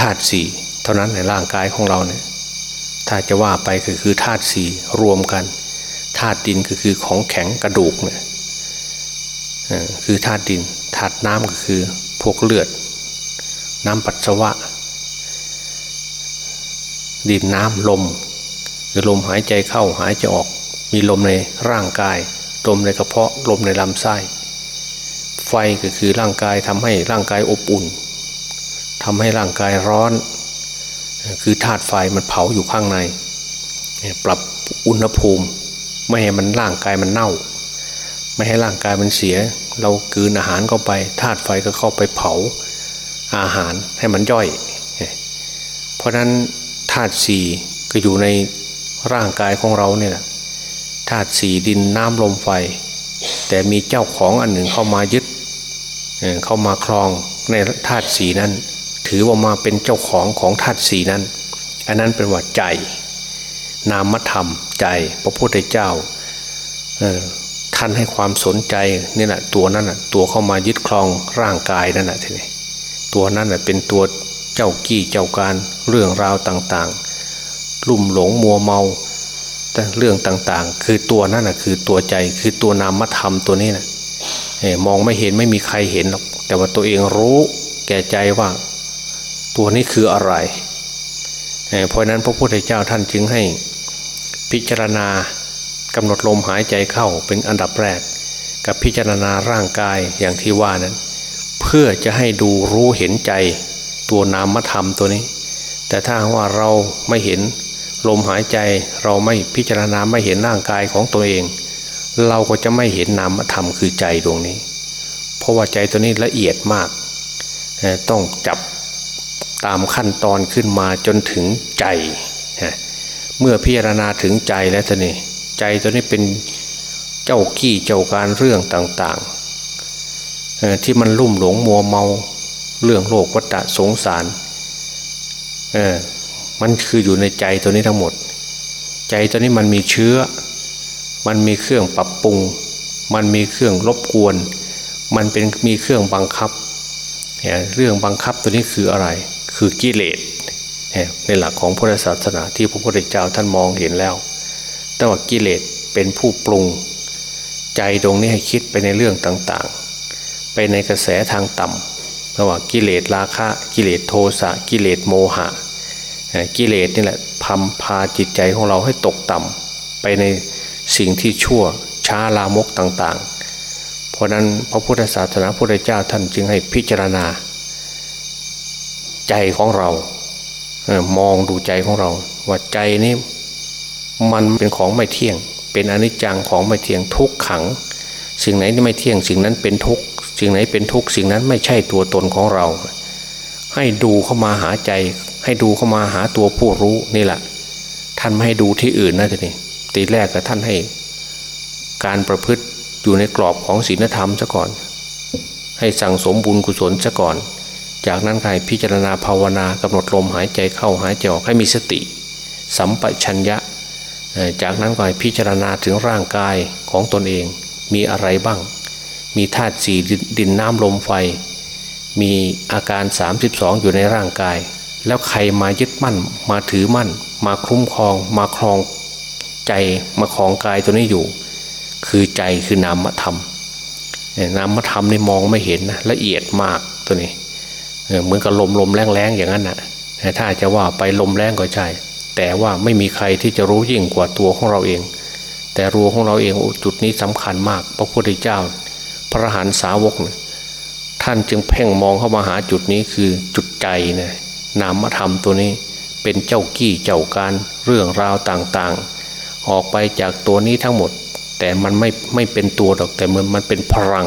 ธาตุสี่เท่านั้นในร่างกายของเราเนี่ยถ้าจะว่าไปก็คือธาตุสี่รวมกันธาตุดินก็คือของแข็งกระดูกเนี่ยคือธาตุดินธาตุน้ำก็คือพวกเลือด น้ำปัสสาวะ ดินน้ำลมคือลมหายใจเข้าหายใจออก มีลมในร่างกาย ลมในกระเพาะลมในลำไส้ ไฟก็คือร่างกายทำให้ร่างกายอบอุ่นทำให้ร่างกายร้อน คือธาตุไฟมันเผาอยู่ข้างใน ปรับอุณหภูมิ ไม่ให้มันร่างกายมันเน่า ไม่ให้ร่างกายมันเสีย เรากืนอาหารเข้าไปธาตุไฟก็เข้าไปเผาอาหารให้มันย่อย เพราะนั้นธาตุสี่ก็อยู่ในร่างกายของเราเนี่ยธาตุสี่ดินน้ำลมไฟ แต่มีเจ้าของอันหนึ่งเข้ามายึดเข้ามาครองในธาตุสีนั้น ถือว่ามาเป็นเจ้าของของธาตุสีนั้น อันนั้นเป็นว่าใจ นามธรรมใจ พระพุทธเจ้าท่านให้ความสนใจนี่แหละตัวนั้นน่ะตัวเข้ามายึดครองร่างกายนั่นแหะทีนี้ตัวนั้นน่ะเป็นตัวเจ้ากี้เจ้าการเรื่องราวต่างๆ ลุ่มหลงมัวเมา เรื่องต่างๆ คือตัวนั้นนะคือตัวใจคือตัวนามธรรมตัวนี้น่ะมองไม่เห็นไม่มีใครเห็นหรอกแต่ว่าตัวเองรู้แก่ใจว่า ตัวนี้คืออะไรเพราะนั้นพระพุทธเจ้าท่านจึงให้พิจารณากำหนดลมหายใจเข้าเป็นอันดับแรก กับพิจารณาร่างกายอย่างที่ว่านั้น เพื่อจะให้ดูรู้เห็นใจ ตัวนามธรรมตัวนี้ แต่ถ้าว่าเราไม่เห็น ลมหายใจเราไม่พิจารณาไม่เห็นร่างกายของตัวเอง เราก็จะไม่เห็นนามธรรมคือใจดวงนี้ เพราะว่าใจตัวนี้ละเอียดมาก ต้องจับตามขั้นตอนขึ้นมาจนถึงใจ เมื่อพิจารณาถึงใจแล้วท่านี่ใจตัวนี้เป็นเจ้ากี้เจ้าการเรื่องต่างๆ ที่มันลุ่มหลงมัวเมาเรื่องโลกวัฏสงสาร มันคืออยู่ในใจตัวนี้ทั้งหมด ใจตัวนี้มันมีเชื้อ มันมีเครื่องปรับปรุง มันมีเครื่องรบกวน มันเป็นมีเครื่องบังคับ เรื่องบังคับตัวนี้คืออะไร คือกิเลสในหลักของพุทธศาสนาที่พระพุทธเจ้าท่านมองเห็นแล้ว แต่ว่ากิเลสเป็นผู้ปรุง ใจตรงนี้ให้คิดไปในเรื่องต่างๆ ไปในกระแสทางต่ำระหว่างกิเลสราคะ กิเลสโทสะกิเลสโมหะ กิเลสนี่แหละพำพาจิตใจของเราให้ตกต่ำไปในสิ่งที่ชั่วช้าลามกต่างๆ เพราะนั้นพระพุทธศาสนาพระพุทธเจ้าท่านจึงให้พิจารณา ใจของเรามองดูใจของเรา ว่าใจนี้มันเป็นของไม่เที่ยง เป็นอนิจจังของไม่เที่ยงทุกขัง สิ่งไหนที่ไม่เที่ยงสิ่งนั้นเป็นทุกสิ่งไหนเป็นทุกสิ่งนั้นไม่ใช่ตัวตนของเรา ให้ดูเข้ามาหาใจ ให้ดูเข้ามาหาตัวผู้รู้นี่แหละ ท่านไม่ให้ดูที่อื่นนะทีนี้ตีแรกกับท่านให้ การประพฤติอยู่ในกรอบของศีลธรรมซะก่อน ให้สั่งสมบุญกุศลซะก่อน จากนั้นใครพิจารณาภาวนากำหนดลมหายใจเข้าหายใจออกให้มีสติ สัมปชัญญะ จากนั้นก็ให้พิจารณาถึงร่างกายของตนเอง มีอะไรบ้าง มีธาตุสี่ดินน้ำลมไฟ มีอาการ 32 อยู่ในร่างกาย แล้วใครมายึดมั่น มาถือมั่น มาคุ้มครอง มาครองใจมาของกายตัวนี้อยู่ คือใจคือนามธรรมนามธรรมนี่มองไม่เห็นนะละเอียดมากตัวนี้เหมือนกับลมลมแรงแรงอย่างนั้นนะถ้าจะว่าไปลมแรงก็ใช่แต่ว่าไม่มีใครที่จะรู้ยิ่งกว่าตัวของเราเอง แต่รัวของเราเองจุดนี้สำคัญมาก พระพุทธเจ้า พระหันสาวก ท่านจึงเพ่งมองเข้ามาหาจุดนี้คือจุดใจนะ นามธรรมตัวนี้เป็นเจ้ากี้เจ้าการเรื่องราวต่างๆ ออกไปจากตัวนี้ทั้งหมด แต่มันไม่ไม่เป็นตัวดอกแต่เหมือนมันเป็นพลัง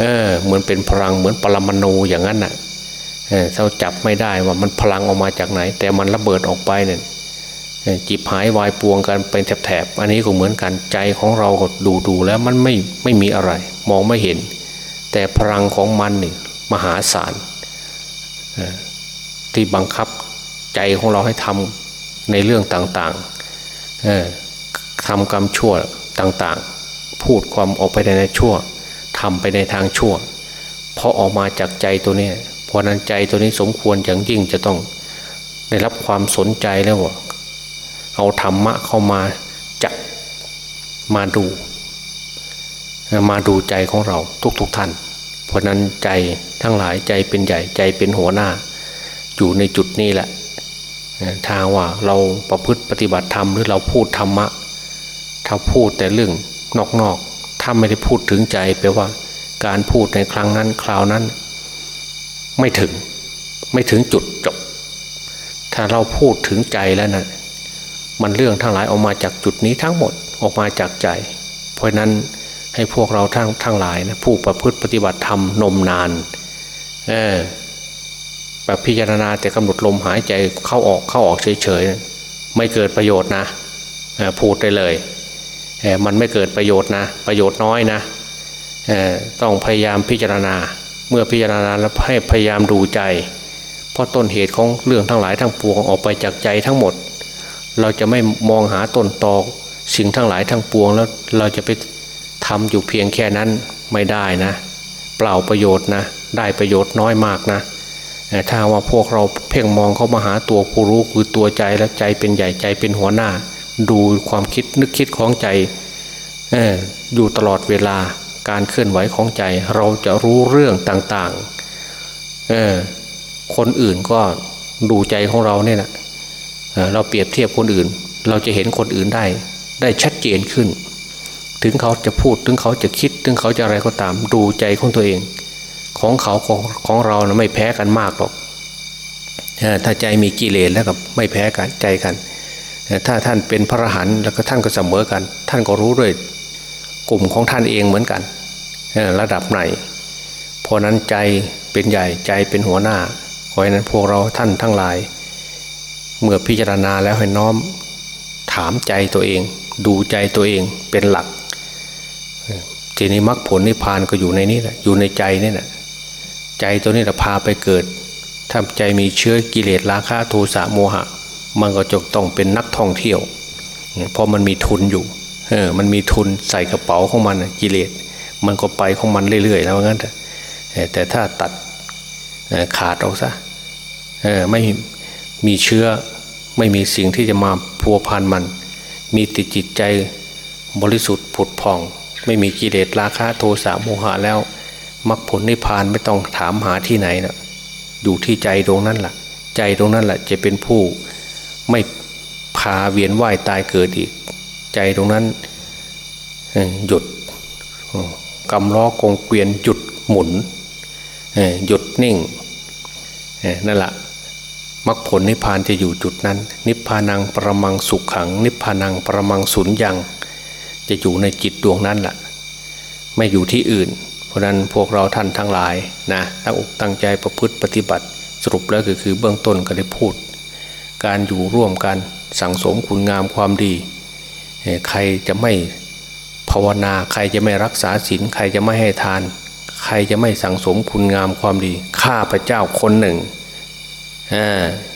เออเหมือนเป็นพลังเหมือนปรมาณูอย่างนั้นน่ะเออเราจับไม่ได้ว่ามันพลังออกมาจากไหน แต่มันระเบิดออกไปเนี่ยจิบหายวายปวงกันเป็นแถบๆอันนี้ก็เหมือนกันใจของเราก็ดูดูแล้วมันไม่ไม่มีอะไร มองไม่เห็น แต่พลังของมันนี่มหาศาล ที่บังคับใจของเราให้ทำในเรื่องต่างๆทำกรรมชั่วต่างๆ พูดความออกไปในชั่วทำไปในทางชั่วเพราะออกมาจากใจตัวนี้เพราะนั้นใจตัวนี้สมควรอย่างยิ่งจะต้องได้รับความสนใจแล้วว่าเอาธรรมะเข้ามาจับมาดู มาดูใจของเราทุกๆทท่าน เพราะนั้นใจทั้งหลายใจเป็นใหญ่ใจเป็นหัวหน้า อยู่ในจุดนี้แหละทางว่าเราประพฤติปฏิบัติธรรมหรือเราพูดธรรมะ ถ้าพูดแต่เรื่องนอกๆ ถ้าไม่ได้พูดถึงใจแปลว่า การพูดในครั้งนั้นคราวนั้น ไม่ถึงไม่ถึงจุดจบ ถ้าเราพูดถึงใจแล้วนะมันเรื่องทั้งหลายออกมาจากจุดนี้ทั้งหมดออกมาจากใจ เพราะนั้นให้พวกเราทั้งทั้งหลายนะผู้ประพฤติปฏิบัติธรรมนมนาน เออ แบบพิจารณาแต่กำหนดลมหายใจเข้าออกเข้าออกเฉยๆไม่เกิดประโยชน์นะพูดได้เลย มันไม่เกิดประโยชน์นะ ประโยชน์น้อยนะต้องพยายามพิจารณา เมื่อพิจารณาแล้วให้พยายามดูใจ เพราะต้นเหตุของเรื่องทั้งหลายทั้งปวงออกไปจากใจทั้งหมด เราจะไม่มองหาต้นตอสิ่งทั้งหลายทั้งปวงแล้วเราจะไปทำอยู่เพียงแค่นั้นไม่ได้นะ เปล่าประโยชน์นะ ได้ประโยชน์น้อยมากนะ ถ้าว่าพวกเราเพ่งมองเข้ามาหาตัวผู้รู้คือตัวใจแล้วใจเป็นใหญ่ใจเป็นหัวหน้า ดูความคิดนึกคิดของใจอยู่ตลอดเวลาการเคลื่อนไหวของใจ เราจะรู้เรื่องต่างๆเออคนอื่นก็ดูใจของเราเนี่ยนะเราเปรียบเทียบคนอื่น เราจะเห็นคนอื่นได้ ได้ชัดเจนขึ้น ถึงเขาจะพูดถึงเขาจะคิด ถึงเขาจะอะไรก็ตาม ดูใจของตัวเอง ของเขาของของเรานะไม่แพ้กันมากหรอกถ้าใจมีกิเลสแล้วกับไม่แพ้กันใจกัน ถ้าท่านเป็นพระอรหันต์แล้วก็ท่านก็เสมอกัน ท่านก็รู้ด้วยกลุ่มของท่านเองเหมือนกันระดับไหนเพราะนั้นใจเป็นใหญ่ใจเป็นหัวหน้าขอให้นั้นพวกเราท่านทั้งหลาย เมื่อพิจารณาแล้วให้น้อมถามใจตัวเอง ดูใจตัวเองเป็นหลักทีนี้มรรคผลนิพพานก็อยู่ในนี้แหละอยู่ในใจนี่แหละ ใจตัวนี้จะพาไปเกิดถ้าใจมีเชื้อกิเลสราคะโทสะโมหะ มันก็จะต้องเป็นนักท่องเที่ยวเพราะมันมีทุนอยู่เออมันมีทุนใส่กระเป๋าของมันกิเลสมันก็ไปของมันเรื่อยๆแล้วงั้นแต่ถ้าตัดขาดออกซะไม่มีเชื้อไม่มีสิ่งที่จะมาพัวพันมัน มีติดจิตใจบริสุทธิ์ผุดผ่อง ไม่มีกิเลสราคะโทสะโมหะแล้ว มรรคผลนิพพานไม่ต้องถามหาที่ไหนนะอยู่ที่ใจตรงนั้นแหละใจตรงนั้นแหละจะเป็นผู้ไม่พาเวียนว่ายตายเกิดอีก ใจตรงนั้นหยุดกำล้อกงเกวียนหยุดหมุนหยุดนิ่งนั่นแหละมรรคผลนิพพานจะอยู่จุดนั้น นิพพานังประมังสุขขัง นิพพานังประมังสุญญัง จะอยู่ในจิตดวงนั้นแหละไม่อยู่ที่อื่น เพราะนั้นพวกเราท่านทั้งหลายนะตั้งอกตั้งใจประพฤติปฏิบัติสรุปแล้วก็คือเบื้องต้นก็ได้พูด การอยู่ร่วมกันสั่งสมคุณงามความดี ใครจะไม่ภาวนา ใครจะไม่รักษาศีลใครจะไม่ให้ทาน ใครจะไม่สั่งสมคุณงามความดีข้าพระเจ้าคนหนึ่ง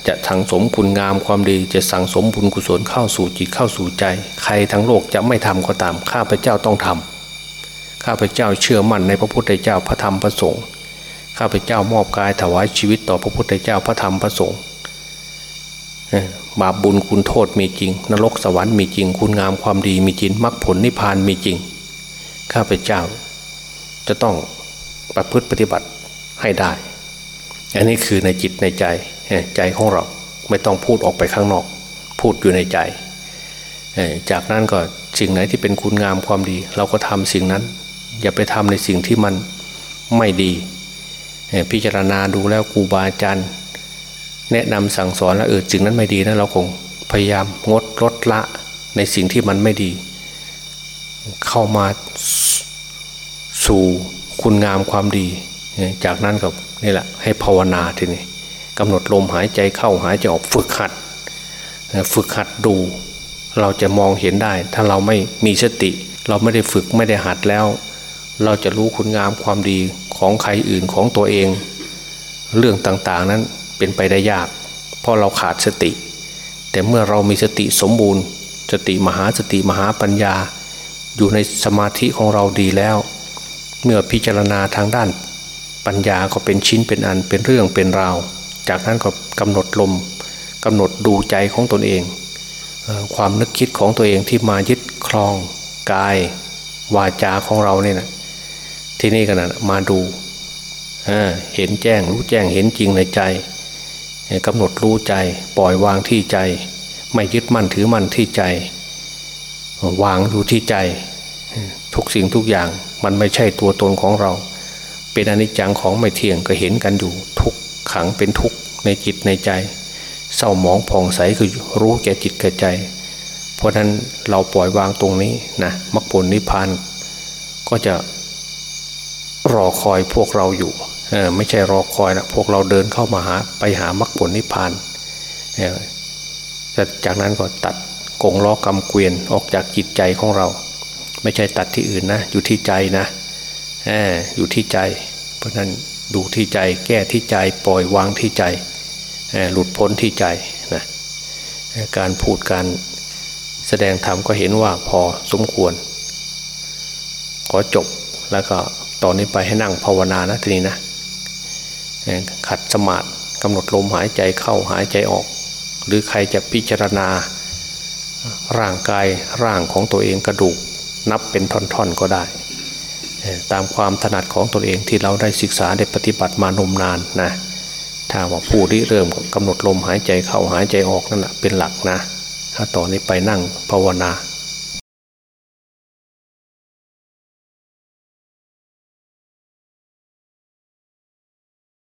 จะสั่งสมคุณงามความดี จะสั่งสมบุญกุศลเข้าสู่จิตเข้าสู่ใจ ใครทั้งโลกจะไม่ทำก็ตามข้าพระเจ้าต้องทำ ข้าพเจ้าเชื่อมั่นในพระพุทธเจ้าพระธรรมพระสงฆ์ข้าพเจ้ามอบกายถวายชีวิตต่อพระพุทธเจ้าพระธรรมพระสงฆ์บาปบุญคุณโทษมีจริง นรกสวรรค์มีจริง คุณงามความดีมีจริงมรรคผลนิพพานมีจริง ข้าพเจ้า จะต้องประพฤติปฏิบัติให้ได้ อันนี้คือในจิตในใจใจของเราไม่ต้องพูดออกไปข้างนอก พูดอยู่ในใจ จากนั้นก็สิ่งไหนที่เป็นคุณงามความดี เราก็ทำสิ่งนั้น อย่าไปทำในสิ่งที่มันไม่ดี พิจารณาดูแล้วครูบาอาจารย์แนะนำสั่งสอนแล้วเออสิ่งนั้นไม่ดีนะเราคงพยายามงดลดละในสิ่งที่มันไม่ดี เข้ามาสู่คุณงามความดี จากนั้นก็นี่แหละให้ภาวนาทีนี้กำหนดลมหายใจเข้าหายใจออกฝึกหัด ฝึกหัดดู เราจะมองเห็นได้ ถ้าเราไม่มีสติ เราไม่ได้ฝึกไม่ได้หัดแล้ว เราจะรู้คุณงามความดีของใครอื่นของตัวเอง เรื่องต่างๆนั้นเป็นไปได้ยาก เพราะเราขาดสติ แต่เมื่อเรามีสติสมบูรณ์ สติมหาสติมหาปัญญา อยู่ในสมาธิของเราดีแล้ว เมื่อพิจารณาทางด้าน ปัญญาก็เป็นชิ้นเป็นอันเป็นเรื่องเป็นราว จากนั้นก็กำหนดลมกำหนดดูใจของตนเอง ความนึกคิดของตัวเองที่มายึดครองกายวาจาของเราเนี่ยนะ ที่นี่กันนะมาดูเห็นแจ้งรู้แจ้งเห็นจริงในใจกำหนดรู้ใจปล่อยวางที่ใจ ไม่ยึดมั่นถือมั่นที่ใจ วางอยู่ที่ใจ ทุกสิ่งทุกอย่างมันไม่ใช่ตัวตนของเรา เป็นอนิจจังของไม่เที่ยงก็เห็นกันอยู่ทุกขังเป็นทุกในจิตในใจ เศร้าหมองผ่องใสคือรู้แก่จิตแก่ใจ เพราะฉะนั้นเราปล่อยวางตรงนี้นะมรรคผลนิพพานก็จะ รอคอยพวกเราอยู่ไม่ใช่รอคอยนะพวกเราเดินเข้ามาหาไปหามรรคผลนิพพานจากนั้นก็ตัดกงล้อกำเกวียนออกจากจิตใจของเรา ไม่ใช่ตัดที่อื่นนะ อยู่ที่ใจนะอยู่ที่ใจ เพราะนั้นดูที่ใจแก้ที่ใจปล่อยวางที่ใจหลุดพ้นที่ใจนะการพูดการแสดงธรรมก็เห็นว่าพอสมควร ขอจบแล้วก็ ตอนนี้ไปให้นั่งภาวนานะทีนี้นะขัดสมาธิกำหนดลมหายใจเข้าหายใจออก หรือใครจะพิจารณา ร่างกายร่างของตัวเองกระดูก นับเป็นท่อนๆก็ได้ ตามความถนัดของตัวเองที่เราได้ศึกษาได้ปฏิบัติมานมนานนะถ้าว่าผู้ริเริ่มก็กำหนดลมหายใจเข้าหายใจออกนั่นแหะเป็นหลักนะ ถ้าต่อนนี้ไปนั่งภาวนา